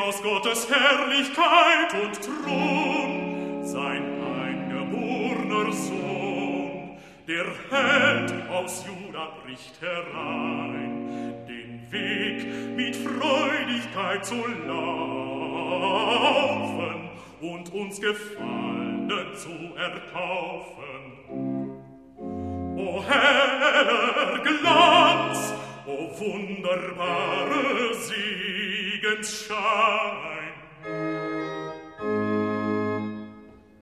aus Gottes Herrlichkeit und Thron sein eingeborner Sohn, der Held aus Juda bricht herein, den Weg mit Freudigkeit zu laufen und uns Gefallene zu erkaufen. O heller Glanz, o wunderbare Sieg, And Lebensschar